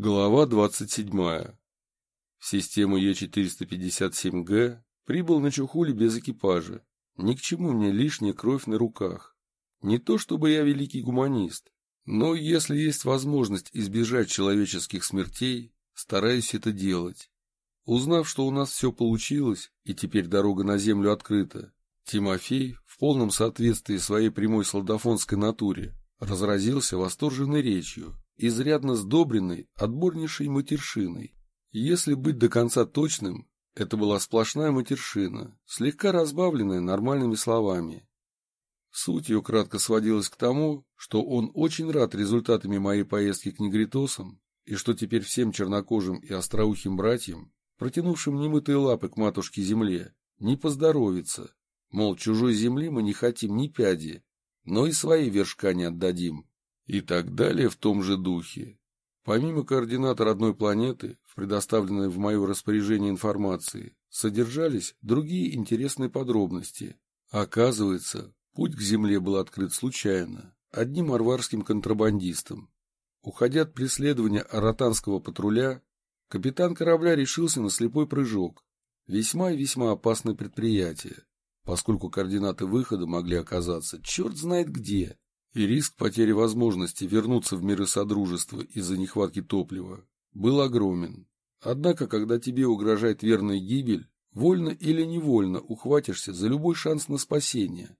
Глава 27. В систему Е457Г прибыл на Чухуле без экипажа. Ни к чему мне лишняя кровь на руках. Не то чтобы я великий гуманист, но если есть возможность избежать человеческих смертей, стараюсь это делать. Узнав, что у нас все получилось, и теперь дорога на землю открыта, Тимофей, в полном соответствии своей прямой солдафонской натуре, разразился восторженной речью, изрядно сдобренной отборнейшей матершиной. Если быть до конца точным, это была сплошная матершина, слегка разбавленная нормальными словами. Суть ее кратко сводилась к тому, что он очень рад результатами моей поездки к негритосам, и что теперь всем чернокожим и остроухим братьям протянувшим немытые лапы к матушке-земле, не поздоровится. Мол, чужой земли мы не хотим ни пяди, но и свои вершка не отдадим. И так далее в том же духе. Помимо координат родной планеты, в предоставленной в мое распоряжение информации, содержались другие интересные подробности. Оказывается, путь к Земле был открыт случайно, одним арварским контрабандистом. Уходя от преследования аратанского патруля, Капитан корабля решился на слепой прыжок. Весьма и весьма опасное предприятие, поскольку координаты выхода могли оказаться черт знает где, и риск потери возможности вернуться в миры Содружества из-за нехватки топлива был огромен. Однако, когда тебе угрожает верная гибель, вольно или невольно ухватишься за любой шанс на спасение.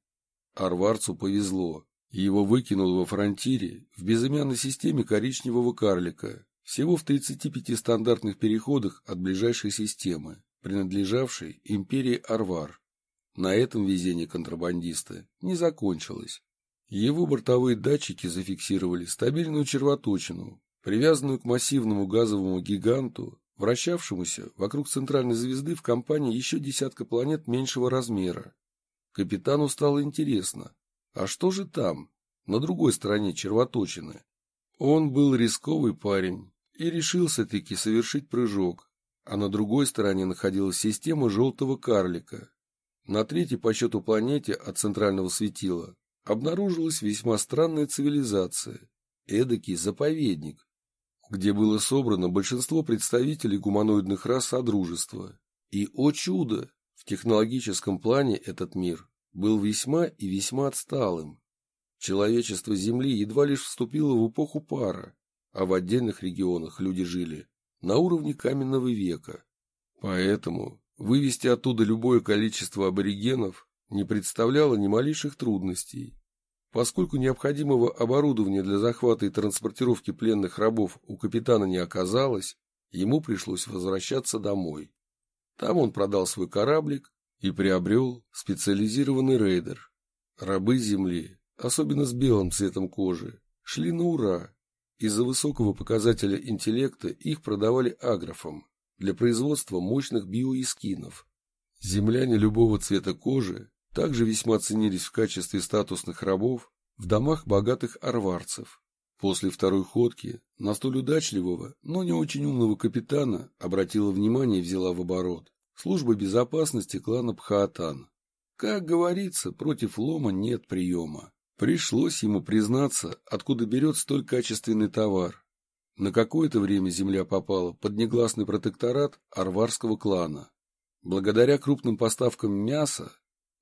Арварцу повезло. Его выкинул во фронтире в безымянной системе коричневого карлика, всего в 35 стандартных переходах от ближайшей системы, принадлежавшей империи Арвар. На этом везение контрабандиста не закончилось. Его бортовые датчики зафиксировали стабильную червоточину, привязанную к массивному газовому гиганту, вращавшемуся вокруг центральной звезды в компании еще десятка планет меньшего размера. Капитану стало интересно, а что же там, на другой стороне червоточины? Он был рисковый парень, и решился-таки совершить прыжок, а на другой стороне находилась система желтого карлика. На третьей по счету планете от центрального светила обнаружилась весьма странная цивилизация, эдакий заповедник, где было собрано большинство представителей гуманоидных рас Содружества. И, о чудо, в технологическом плане этот мир был весьма и весьма отсталым. Человечество Земли едва лишь вступило в эпоху пара, а в отдельных регионах люди жили на уровне каменного века. Поэтому вывести оттуда любое количество аборигенов не представляло ни малейших трудностей. Поскольку необходимого оборудования для захвата и транспортировки пленных рабов у капитана не оказалось, ему пришлось возвращаться домой. Там он продал свой кораблик и приобрел специализированный рейдер. Рабы земли, особенно с белым цветом кожи, шли на ура из-за высокого показателя интеллекта их продавали агрофам для производства мощных биоискинов. Земляне любого цвета кожи также весьма ценились в качестве статусных рабов в домах богатых арварцев. После второй ходки на столь удачливого, но не очень умного капитана обратила внимание и взяла в оборот служба безопасности клана Пхаатан. Как говорится, против лома нет приема. Пришлось ему признаться, откуда берет столь качественный товар. На какое-то время земля попала под негласный протекторат арварского клана. Благодаря крупным поставкам мяса,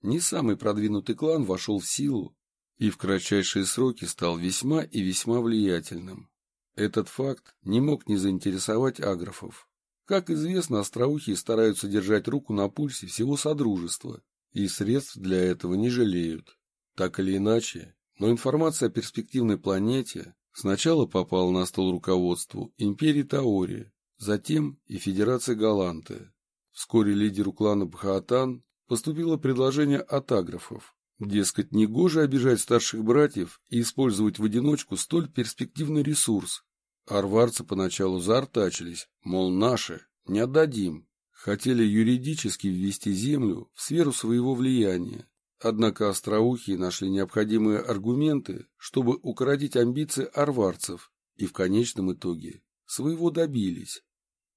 не самый продвинутый клан вошел в силу и в кратчайшие сроки стал весьма и весьма влиятельным. Этот факт не мог не заинтересовать агрофов. Как известно, остроухие стараются держать руку на пульсе всего Содружества, и средств для этого не жалеют. Так или иначе, но информация о перспективной планете сначала попала на стол руководству империи Таори, затем и Федерации Галанты. Вскоре лидеру клана Бхаатан поступило предложение от аграфов. Дескать, негоже обижать старших братьев и использовать в одиночку столь перспективный ресурс. Арварцы поначалу заортачились, мол, наши, не отдадим. Хотели юридически ввести землю в сферу своего влияния, Однако остроухие нашли необходимые аргументы, чтобы укоротить амбиции арварцев, и в конечном итоге своего добились.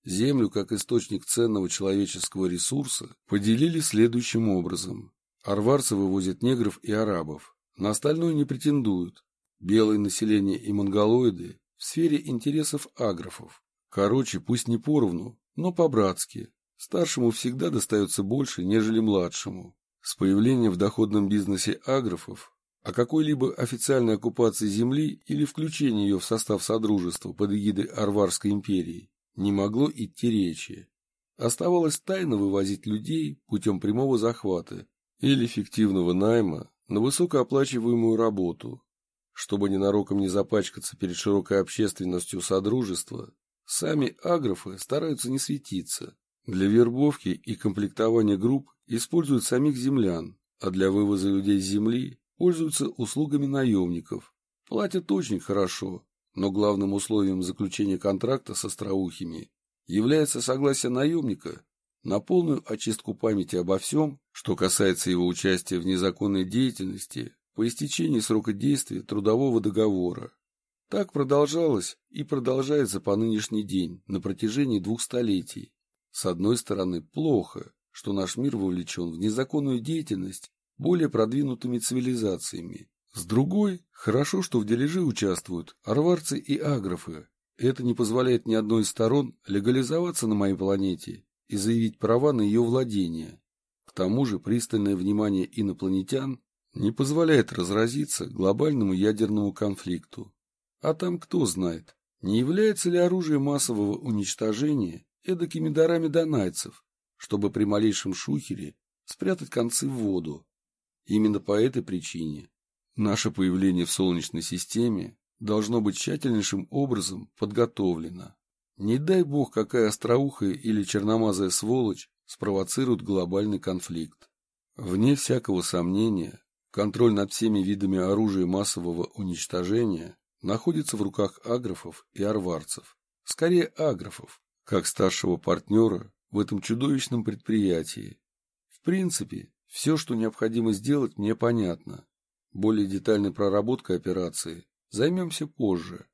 Землю, как источник ценного человеческого ресурса, поделили следующим образом. Арварцы вывозят негров и арабов, на остальное не претендуют. Белое население и монголоиды в сфере интересов агрофов. Короче, пусть не поровну, но по-братски. Старшему всегда достается больше, нежели младшему. С появлением в доходном бизнесе агрофов о какой-либо официальной оккупации земли или включении ее в состав Содружества под эгидой Арварской империи не могло идти речи. Оставалось тайно вывозить людей путем прямого захвата или фиктивного найма на высокооплачиваемую работу. Чтобы ненароком не запачкаться перед широкой общественностью Содружества, сами агрофы стараются не светиться. Для вербовки и комплектования групп используют самих землян, а для вывоза людей с земли пользуются услугами наемников. Платят очень хорошо, но главным условием заключения контракта с остроухими является согласие наемника на полную очистку памяти обо всем, что касается его участия в незаконной деятельности по истечении срока действия трудового договора. Так продолжалось и продолжается по нынешний день на протяжении двух столетий. С одной стороны, плохо, что наш мир вовлечен в незаконную деятельность более продвинутыми цивилизациями. С другой, хорошо, что в дележе участвуют арварцы и агрофы. Это не позволяет ни одной из сторон легализоваться на моей планете и заявить права на ее владение. К тому же пристальное внимание инопланетян не позволяет разразиться глобальному ядерному конфликту. А там кто знает, не является ли оружие массового уничтожения эдакими дарами донайцев, чтобы при малейшем шухере спрятать концы в воду. Именно по этой причине наше появление в Солнечной системе должно быть тщательнейшим образом подготовлено. Не дай бог, какая остроухая или черномазая сволочь спровоцирует глобальный конфликт. Вне всякого сомнения, контроль над всеми видами оружия массового уничтожения находится в руках агрофов и арварцев. Скорее агрофов, как старшего партнера в этом чудовищном предприятии. В принципе, все, что необходимо сделать, мне понятно. Более детальной проработкой операции займемся позже,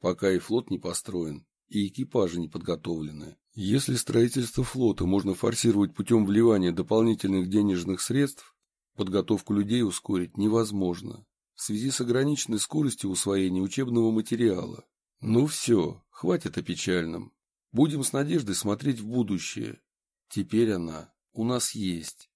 пока и флот не построен, и экипажи не подготовлены. Если строительство флота можно форсировать путем вливания дополнительных денежных средств, подготовку людей ускорить невозможно в связи с ограниченной скоростью усвоения учебного материала. Ну все, хватит о печальном. Будем с надеждой смотреть в будущее. Теперь она у нас есть.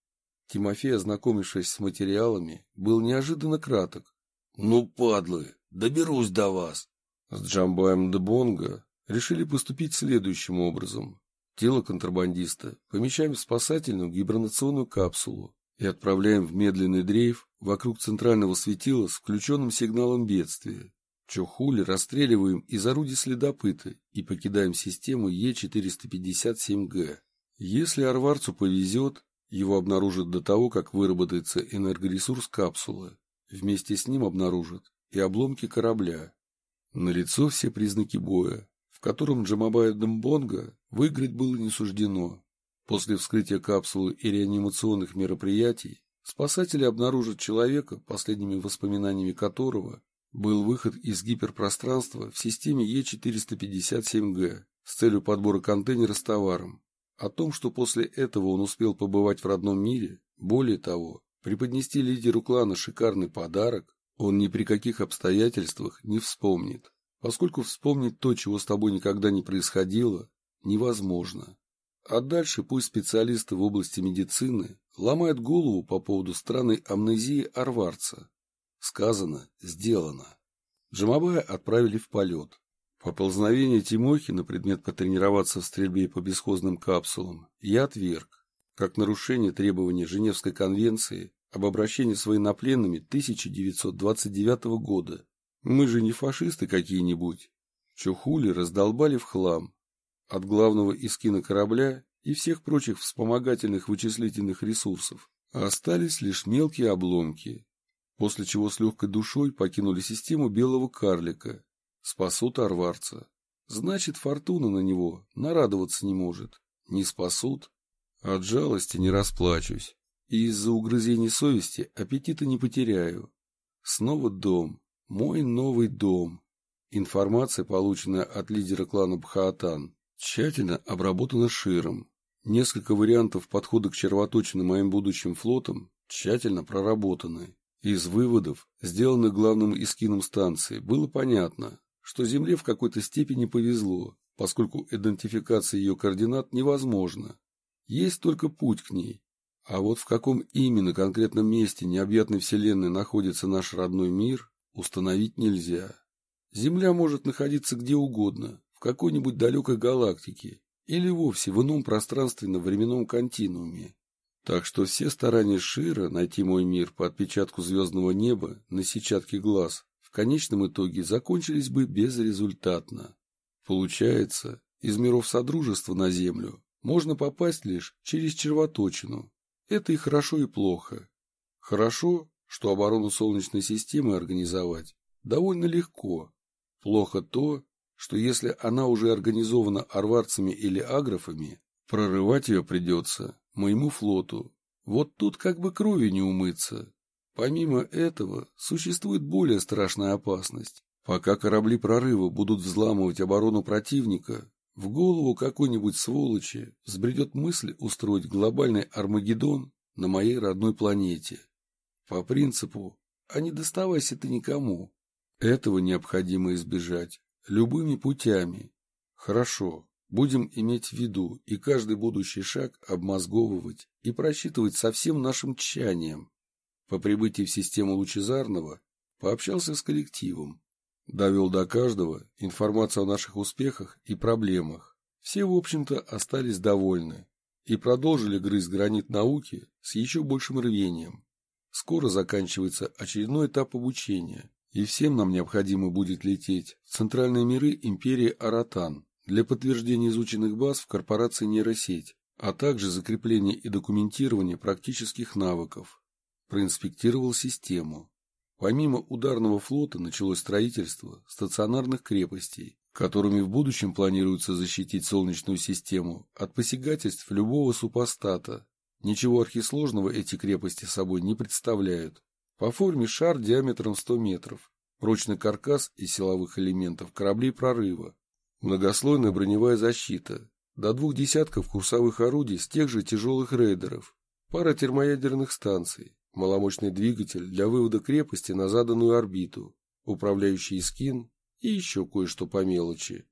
Тимофей, ознакомившись с материалами, был неожиданно краток. «Ну, падлы, доберусь до вас!» С Джамбаем де Бонго решили поступить следующим образом. Тело контрабандиста помещаем в спасательную гибернационную капсулу и отправляем в медленный дрейф вокруг центрального светила с включенным сигналом бедствия. Чохули расстреливаем из орудий следопыта и покидаем систему Е457Г. Если Арварцу повезет, его обнаружат до того, как выработается энергоресурс капсулы. Вместе с ним обнаружат и обломки корабля. Налицо все признаки боя, в котором Джамабая Дамбонга выиграть было не суждено. После вскрытия капсулы и реанимационных мероприятий спасатели обнаружат человека, последними воспоминаниями которого был выход из гиперпространства в системе Е457Г с целью подбора контейнера с товаром. О том, что после этого он успел побывать в родном мире, более того, преподнести лидеру клана шикарный подарок, он ни при каких обстоятельствах не вспомнит, поскольку вспомнить то, чего с тобой никогда не происходило, невозможно. А дальше пусть специалисты в области медицины ломают голову по поводу странной амнезии Арварца. Сказано, сделано. Джамабая отправили в полет. Поползновение Тимохи на предмет потренироваться в стрельбе по бесхозным капсулам я отверг, как нарушение требований Женевской конвенции об обращении с военнопленными 1929 года. Мы же не фашисты какие-нибудь. Чухули раздолбали в хлам. От главного искина корабля и всех прочих вспомогательных вычислительных ресурсов остались лишь мелкие обломки, после чего с легкой душой покинули систему белого карлика Спасут арварца. Значит, фортуна на него нарадоваться не может. Не спасут. От жалости не расплачусь. И из-за угрызений совести аппетита не потеряю. Снова дом. Мой новый дом. Информация, полученная от лидера клана Бхаатан, тщательно обработана Широм. Несколько вариантов подхода к червоточинам моим будущим флотом тщательно проработаны. Из выводов, сделанных главным искином станции, было понятно, что Земле в какой-то степени повезло. поскольку идентификация ее координат невозможна. Есть только путь к ней. А вот в каком именно конкретном месте необъятной Вселенной находится наш родной мир, установить нельзя. Земля может находиться где угодно, в какой-нибудь далекой галактике или вовсе в ином пространственно-временном континууме. Так что все старания Шира найти мой мир по отпечатку звездного неба на сетчатке глаз конечном итоге закончились бы безрезультатно. Получается, из миров Содружества на Землю можно попасть лишь через червоточину. Это и хорошо, и плохо. Хорошо, что оборону Солнечной системы организовать довольно легко. Плохо то, что если она уже организована арварцами или аграфами, прорывать ее придется моему флоту. Вот тут как бы крови не умыться. Помимо этого, существует более страшная опасность. Пока корабли прорыва будут взламывать оборону противника, в голову какой-нибудь сволочи взбредет мысль устроить глобальный Армагеддон на моей родной планете. По принципу «а не доставайся ты никому». Этого необходимо избежать любыми путями. Хорошо, будем иметь в виду и каждый будущий шаг обмозговывать и просчитывать со всем нашим тщанием. По прибытии в систему Лучезарного пообщался с коллективом, довел до каждого информацию о наших успехах и проблемах. Все, в общем-то, остались довольны и продолжили грызть гранит науки с еще большим рвением. Скоро заканчивается очередной этап обучения, и всем нам необходимо будет лететь в центральные миры империи Аратан для подтверждения изученных баз в корпорации нейросеть, а также закрепления и документирования практических навыков. Проинспектировал систему. Помимо ударного флота началось строительство стационарных крепостей, которыми в будущем планируется защитить Солнечную систему от посягательств любого супостата. Ничего архисложного эти крепости собой не представляют. По форме шар диаметром 100 метров, прочный каркас из силовых элементов кораблей прорыва, многослойная броневая защита, до двух десятков курсовых орудий с тех же тяжелых рейдеров, пара термоядерных станций, маломощный двигатель для вывода крепости на заданную орбиту, управляющий скин и еще кое-что по мелочи.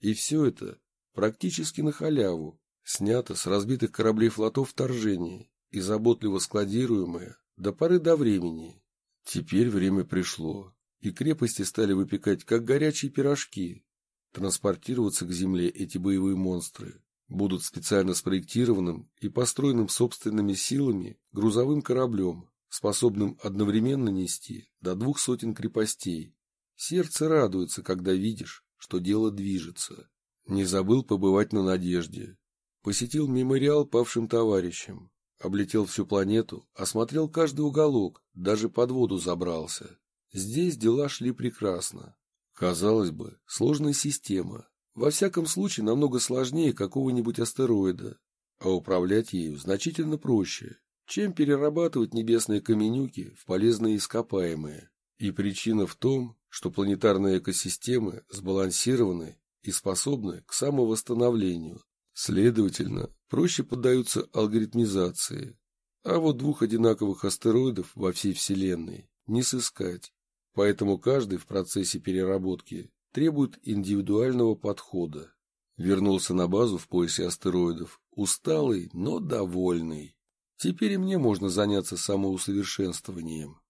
И все это практически на халяву, снято с разбитых кораблей флотов вторжения и заботливо складируемое до поры до времени. Теперь время пришло, и крепости стали выпекать, как горячие пирожки. Транспортироваться к земле эти боевые монстры будут специально спроектированным и построенным собственными силами грузовым кораблем, способным одновременно нести до двух сотен крепостей. Сердце радуется, когда видишь, что дело движется. Не забыл побывать на Надежде. Посетил мемориал павшим товарищам. Облетел всю планету, осмотрел каждый уголок, даже под воду забрался. Здесь дела шли прекрасно. Казалось бы, сложная система. Во всяком случае, намного сложнее какого-нибудь астероида. А управлять ею значительно проще, чем перерабатывать небесные каменюки в полезные ископаемые. И причина в том, что планетарные экосистемы сбалансированы и способны к самовосстановлению. Следовательно, проще поддаются алгоритмизации. А вот двух одинаковых астероидов во всей Вселенной не сыскать. Поэтому каждый в процессе переработки требует индивидуального подхода. Вернулся на базу в поясе астероидов, усталый, но довольный. Теперь и мне можно заняться самоусовершенствованием.